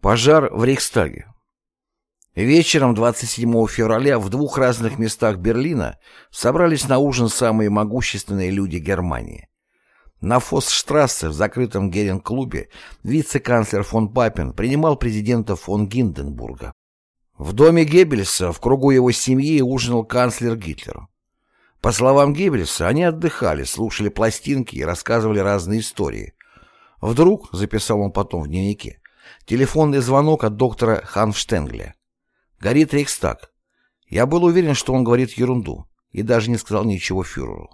Пожар в Рейхстаге. Вечером 27 февраля в двух разных местах Берлина собрались на ужин самые могущественные люди Германии. На Фоссштрассе в закрытом Геринг-клубе вице-канцлер фон Папен принимал президента фон Гинденбурга. В доме Геббельса в кругу его семьи ужинал канцлер Гитлер. По словам Геббельса, они отдыхали, слушали пластинки и рассказывали разные истории. Вдруг, записал он потом в дневнике, Телефонный звонок от доктора Ханфштенгля. Горит Рейхстаг. Я был уверен, что он говорит ерунду, и даже не сказал ничего фюреру.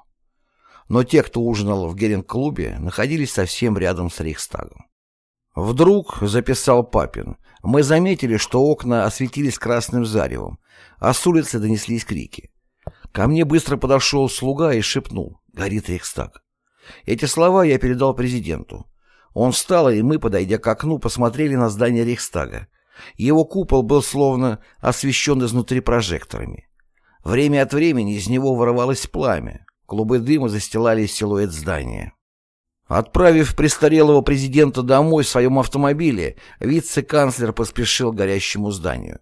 Но те, кто ужинал в Геринг-клубе, находились совсем рядом с Рейхстагом. Вдруг, записал Папин, мы заметили, что окна осветились красным заревом, а с улицы донеслись крики. Ко мне быстро подошел слуга и шепнул «Горит Рейхстаг». Эти слова я передал президенту. Он встал, и мы, подойдя к окну, посмотрели на здание Рейхстага. Его купол был словно освещен изнутри прожекторами. Время от времени из него вырывалось пламя. Клубы дыма застилали силуэт здания. Отправив престарелого президента домой в своем автомобиле, вице-канцлер поспешил к горящему зданию.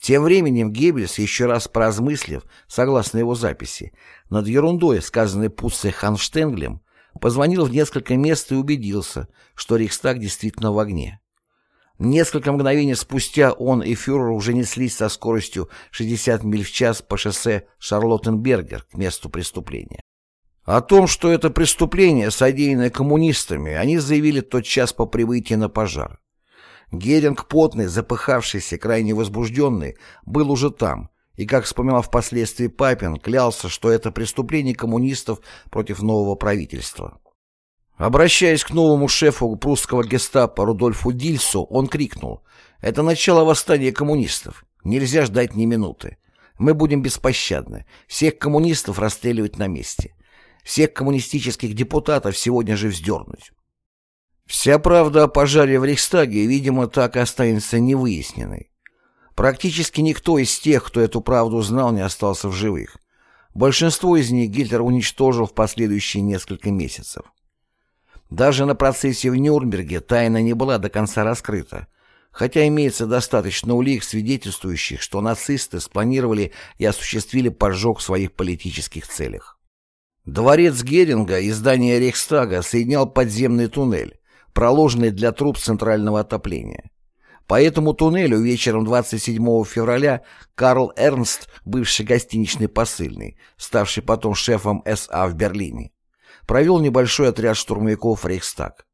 Тем временем Геббельс, еще раз поразмыслив, согласно его записи, над ерундой, сказанной Пуццей Ханштенглем, Позвонил в несколько мест и убедился, что Рейхстаг действительно в огне. Несколько мгновений спустя он и фюрер уже неслись со скоростью 60 миль в час по шоссе Шарлоттенбергер к месту преступления. О том, что это преступление, содеянное коммунистами, они заявили тот час по прибытии на пожар. Геринг, потный, запыхавшийся, крайне возбужденный, был уже там, и, как вспоминал впоследствии Папин, клялся, что это преступление коммунистов против нового правительства. Обращаясь к новому шефу прусского гестапо Рудольфу Дильсу, он крикнул «Это начало восстания коммунистов. Нельзя ждать ни минуты. Мы будем беспощадны. Всех коммунистов расстреливать на месте. Всех коммунистических депутатов сегодня же вздернуть». Вся правда о пожаре в Рейхстаге, видимо, так и останется невыясненной. Практически никто из тех, кто эту правду знал, не остался в живых. Большинство из них Гитлер уничтожил в последующие несколько месяцев. Даже на процессе в Нюрнберге тайна не была до конца раскрыта, хотя имеется достаточно улик, свидетельствующих, что нацисты спланировали и осуществили поджог в своих политических целях. Дворец Геринга и здание Рейхстага соединял подземный туннель, проложенный для труб центрального отопления. По этому туннелю вечером 27 февраля Карл Эрнст, бывший гостиничный посыльный, ставший потом шефом СА в Берлине, провел небольшой отряд штурмовиков Рейхстаг.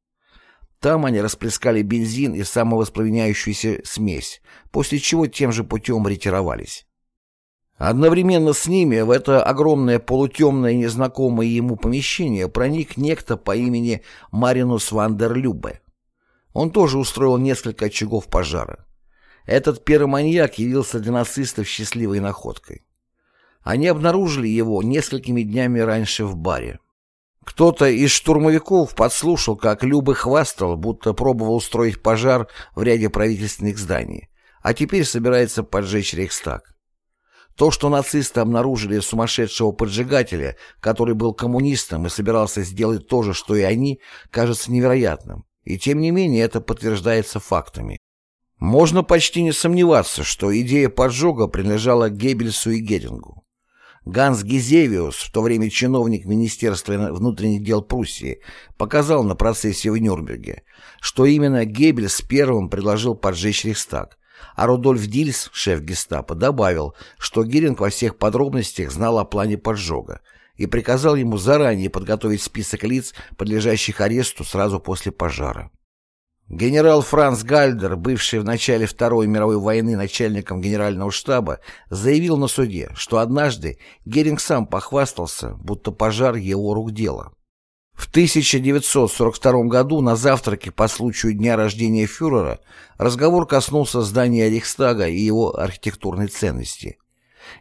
Там они расплескали бензин и самовоспламеняющуюся смесь, после чего тем же путем ретировались. Одновременно с ними в это огромное полутемное незнакомое ему помещение проник некто по имени Маринус Вандерлюбе. Он тоже устроил несколько очагов пожара. Этот пироманьяк явился для нацистов счастливой находкой. Они обнаружили его несколькими днями раньше в баре. Кто-то из штурмовиков подслушал, как Люба хвастал, будто пробовал устроить пожар в ряде правительственных зданий, а теперь собирается поджечь Рейхстаг. То, что нацисты обнаружили сумасшедшего поджигателя, который был коммунистом и собирался сделать то же, что и они, кажется невероятным. И тем не менее это подтверждается фактами. Можно почти не сомневаться, что идея поджога принадлежала Геббельсу и Герингу. Ганс Гизевиус, в то время чиновник Министерства внутренних дел Пруссии, показал на процессе в Нюрнберге, что именно Геббельс первым предложил поджечь Рейхстаг, а Рудольф Дильс, шеф гестапо, добавил, что Геринг во всех подробностях знал о плане поджога, и приказал ему заранее подготовить список лиц, подлежащих аресту сразу после пожара. Генерал Франц Гальдер, бывший в начале Второй мировой войны начальником генерального штаба, заявил на суде, что однажды Геринг сам похвастался, будто пожар его рук дело. В 1942 году на завтраке по случаю дня рождения фюрера разговор коснулся здания Рейхстага и его архитектурной ценности.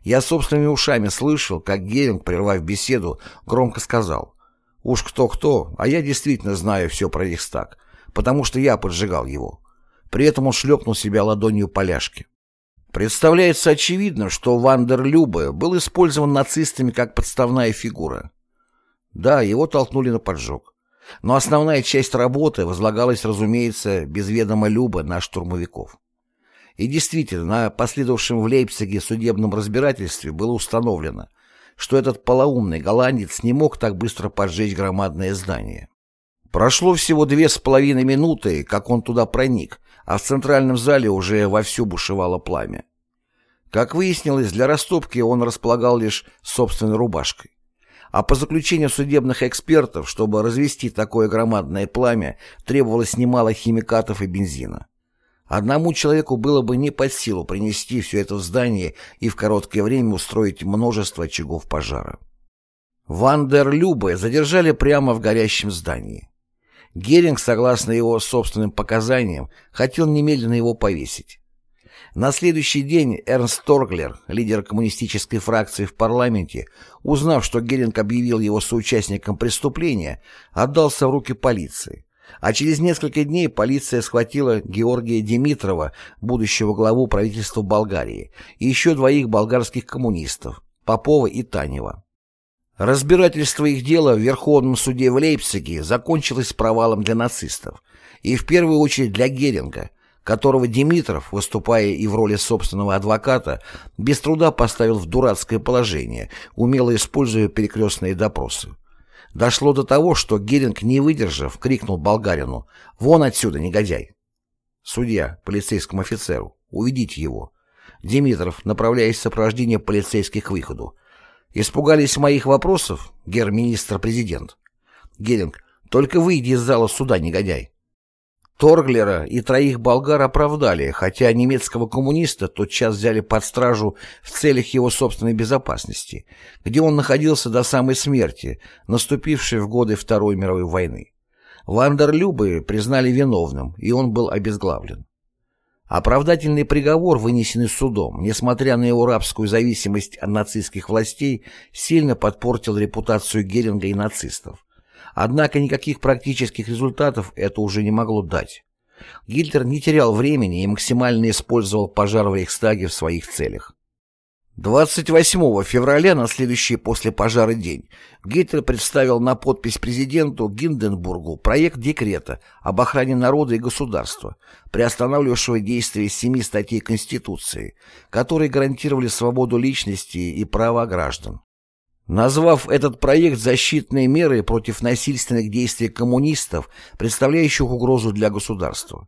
Я собственными ушами слышал, как Геринг, прервав беседу, громко сказал «Уж кто-кто, а я действительно знаю все про Рейхстаг, потому что я поджигал его». При этом он шлепнул себя ладонью поляшки. Представляется очевидно, что Вандерлюбе был использован нацистами как подставная фигура. Да, его толкнули на поджог. Но основная часть работы возлагалась, разумеется, без ведома Люба на штурмовиков. И действительно, на последовавшем в Лейпциге судебном разбирательстве было установлено, что этот полоумный голландец не мог так быстро поджечь громадное здание. Прошло всего две с половиной минуты, как он туда проник, а в центральном зале уже вовсю бушевало пламя. Как выяснилось, для растопки он располагал лишь собственной рубашкой. А по заключению судебных экспертов, чтобы развести такое громадное пламя, требовалось немало химикатов и бензина. Одному человеку было бы не под силу принести все это в здание и в короткое время устроить множество очагов пожара. Вандерлюбе задержали прямо в горящем здании. Геринг, согласно его собственным показаниям, хотел немедленно его повесить. На следующий день Эрнст Торглер, лидер коммунистической фракции в парламенте, узнав, что Геринг объявил его соучастником преступления, отдался в руки полиции. А через несколько дней полиция схватила Георгия Димитрова, будущего главу правительства Болгарии, и еще двоих болгарских коммунистов, Попова и Танева. Разбирательство их дела в Верховном суде в Лейпциге закончилось провалом для нацистов, и в первую очередь для Геринга, которого Димитров, выступая и в роли собственного адвоката, без труда поставил в дурацкое положение, умело используя перекрестные допросы. Дошло до того, что Геринг, не выдержав, крикнул болгарину «Вон отсюда, негодяй!» Судья, полицейскому офицеру, уведите его. Димитров, направляясь в сопровождение полицейских к выходу, Испугались моих вопросов, гер-министр-президент? Геринг, только выйди из зала суда, негодяй. Торглера и троих болгар оправдали, хотя немецкого коммуниста тотчас взяли под стражу в целях его собственной безопасности, где он находился до самой смерти, наступившей в годы Второй мировой войны. Вандерлюбы признали виновным, и он был обезглавлен. Оправдательный приговор, вынесенный судом, несмотря на его рабскую зависимость от нацистских властей, сильно подпортил репутацию Геринга и нацистов. Однако никаких практических результатов это уже не могло дать. Гитлер не терял времени и максимально использовал пожар в Рейхстаге в своих целях. 28 февраля, на следующий после пожара день, Гитлер представил на подпись президенту Гинденбургу проект декрета об охране народа и государства, приостанавливавшего действие семи статей Конституции, которые гарантировали свободу личности и права граждан. Назвав этот проект защитной мерой против насильственных действий коммунистов, представляющих угрозу для государства.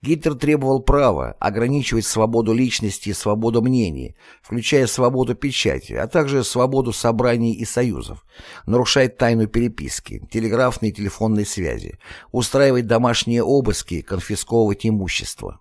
Гитлер требовал права ограничивать свободу личности и свободу мнений, включая свободу печати, а также свободу собраний и союзов, нарушать тайну переписки, телеграфной и телефонной связи, устраивать домашние обыски, конфисковывать имущество.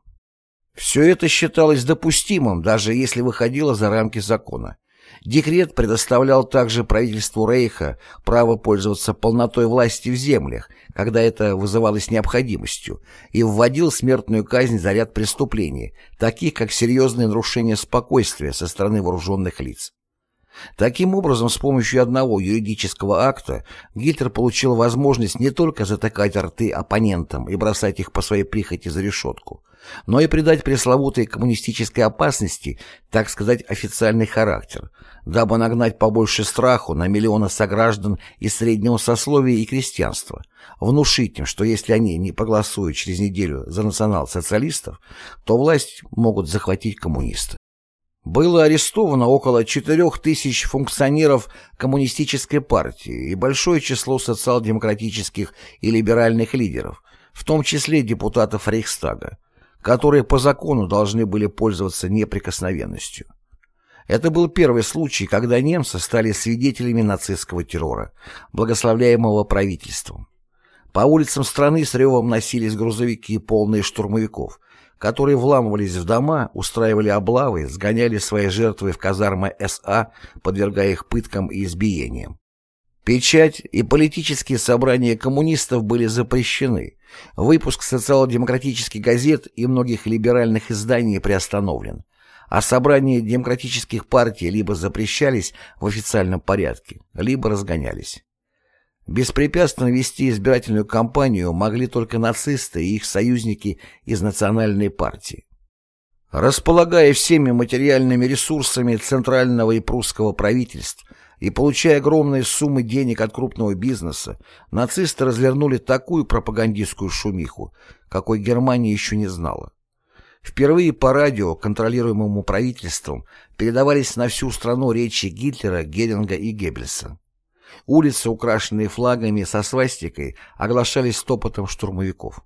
Все это считалось допустимым, даже если выходило за рамки закона. Декрет предоставлял также правительству Рейха право пользоваться полнотой власти в землях, когда это вызывалось необходимостью, и вводил смертную казнь за ряд преступлений, таких как серьезные нарушения спокойствия со стороны вооруженных лиц. Таким образом, с помощью одного юридического акта Гитлер получил возможность не только затыкать рты оппонентам и бросать их по своей прихоти за решетку, но и придать пресловутой коммунистической опасности, так сказать, официальный характер, дабы нагнать побольше страху на миллионы сограждан из среднего сословия и крестьянства, внушить им, что если они не проголосуют через неделю за национал-социалистов, то власть могут захватить коммунисты. Было арестовано около 4000 функционеров коммунистической партии и большое число социал-демократических и либеральных лидеров, в том числе депутатов Рейхстага, которые по закону должны были пользоваться неприкосновенностью. Это был первый случай, когда немцы стали свидетелями нацистского террора, благословляемого правительством. По улицам страны с ревом носились грузовики, полные штурмовиков, которые вламывались в дома, устраивали облавы, сгоняли свои жертвы в казармы СА, подвергая их пыткам и избиениям. Печать и политические собрания коммунистов были запрещены. Выпуск социал-демократических газет и многих либеральных изданий приостановлен. А собрания демократических партий либо запрещались в официальном порядке, либо разгонялись. Беспрепятственно вести избирательную кампанию могли только нацисты и их союзники из национальной партии. Располагая всеми материальными ресурсами центрального и прусского правительств, И получая огромные суммы денег от крупного бизнеса, нацисты развернули такую пропагандистскую шумиху, какой Германия еще не знала. Впервые по радио, контролируемому правительством, передавались на всю страну речи Гитлера, Геринга и Геббельса. Улицы, украшенные флагами со свастикой, оглашались топотом штурмовиков.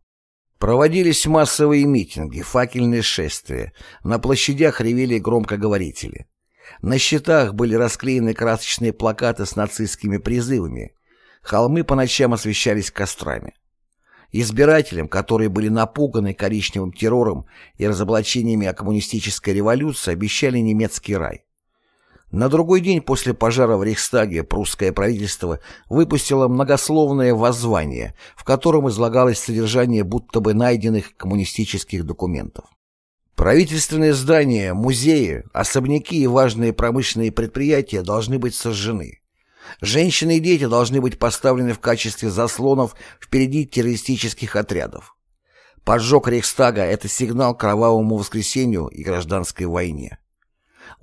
Проводились массовые митинги, факельные шествия, на площадях ревели громкоговорители. На щитах были расклеены красочные плакаты с нацистскими призывами. Холмы по ночам освещались кострами. Избирателям, которые были напуганы коричневым террором и разоблачениями о коммунистической революции, обещали немецкий рай. На другой день после пожара в Рейхстаге прусское правительство выпустило многословное воззвание, в котором излагалось содержание будто бы найденных коммунистических документов. Правительственные здания, музеи, особняки и важные промышленные предприятия должны быть сожжены. Женщины и дети должны быть поставлены в качестве заслонов впереди террористических отрядов. Поджог Рейхстага – это сигнал кровавому воскресенью и гражданской войне.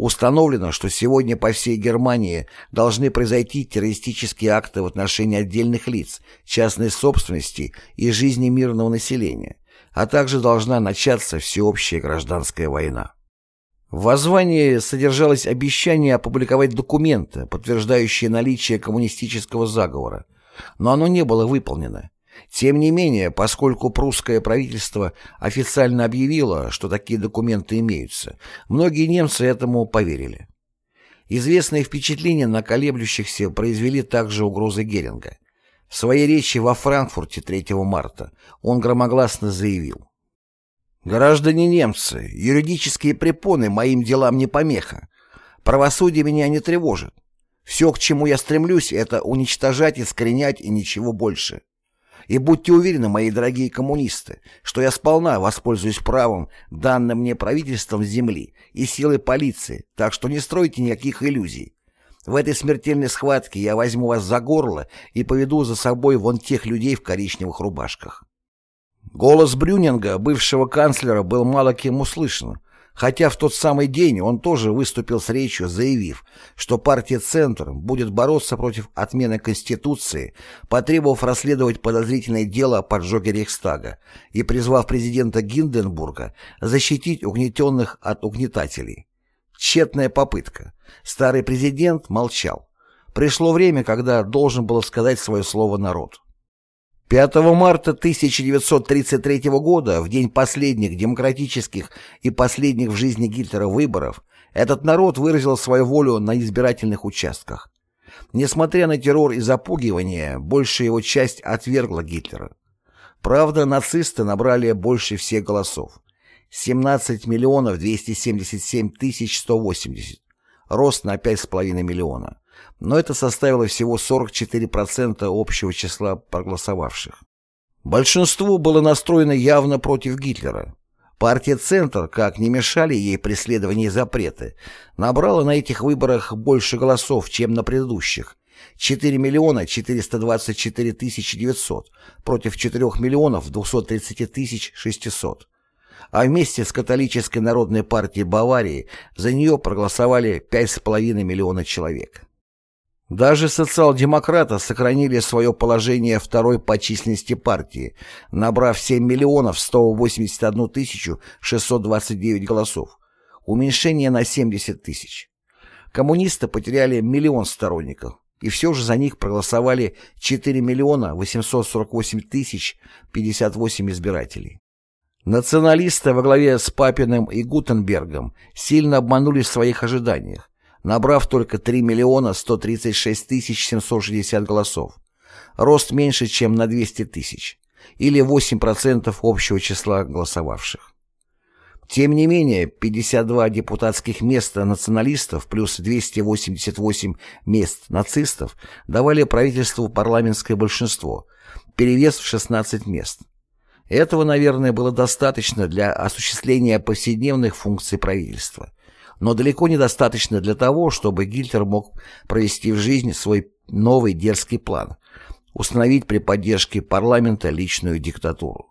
Установлено, что сегодня по всей Германии должны произойти террористические акты в отношении отдельных лиц, частной собственности и жизни мирного населения, а также должна начаться всеобщая гражданская война. В воззвании содержалось обещание опубликовать документы, подтверждающие наличие коммунистического заговора, но оно не было выполнено. Тем не менее, поскольку прусское правительство официально объявило, что такие документы имеются, многие немцы этому поверили. Известные впечатления на колеблющихся произвели также угрозы Геринга. В своей речи во Франкфурте 3 марта он громогласно заявил «Граждане немцы, юридические препоны моим делам не помеха. Правосудие меня не тревожит. Все, к чему я стремлюсь, это уничтожать, искоренять и ничего больше. И будьте уверены, мои дорогие коммунисты, что я сполна воспользуюсь правом, данным мне правительством земли и силой полиции, так что не стройте никаких иллюзий. В этой смертельной схватке я возьму вас за горло и поведу за собой вон тех людей в коричневых рубашках. Голос Брюнинга, бывшего канцлера, был мало кем услышан, хотя в тот самый день он тоже выступил с речью, заявив, что партия «Центр» будет бороться против отмены Конституции, потребовав расследовать подозрительное дело о поджоге Рейхстага и призвав президента Гинденбурга защитить угнетенных от угнетателей. Тщетная попытка. Старый президент молчал. Пришло время, когда должен был сказать свое слово народ. 5 марта 1933 года, в день последних демократических и последних в жизни Гитлера выборов, этот народ выразил свою волю на избирательных участках. Несмотря на террор и запугивание, большая его часть отвергла Гитлера. Правда, нацисты набрали больше всех голосов. 17 миллионов 277 тысяч 180, рост на 5,5 миллиона. Но это составило всего 44% общего числа проголосовавших. Большинство было настроено явно против Гитлера. Партия «Центр», как не мешали ей преследования и запреты, набрала на этих выборах больше голосов, чем на предыдущих. 4 миллиона 424 тысячи 900 против 4 миллионов 230 тысяч 600 а вместе с католической народной партией Баварии за нее проголосовали 5,5 миллиона человек. Даже социал-демократы сохранили свое положение второй по численности партии, набрав 7 миллионов 181 тысячу 629 голосов, уменьшение на 70 тысяч. Коммунисты потеряли миллион сторонников, и все же за них проголосовали 4 миллиона 848 тысяч 58 избирателей. Националисты во главе с Папиным и Гутенбергом сильно обманулись в своих ожиданиях, набрав только 3 миллиона 136 тысяч 760 голосов, рост меньше, чем на 200 тысяч, или 8% общего числа голосовавших. Тем не менее, 52 депутатских места националистов плюс 288 мест нацистов давали правительству парламентское большинство, перевес в 16 мест. Этого, наверное, было достаточно для осуществления повседневных функций правительства, но далеко недостаточно для того, чтобы Гитлер мог провести в жизнь свой новый дерзкий план – установить при поддержке парламента личную диктатуру.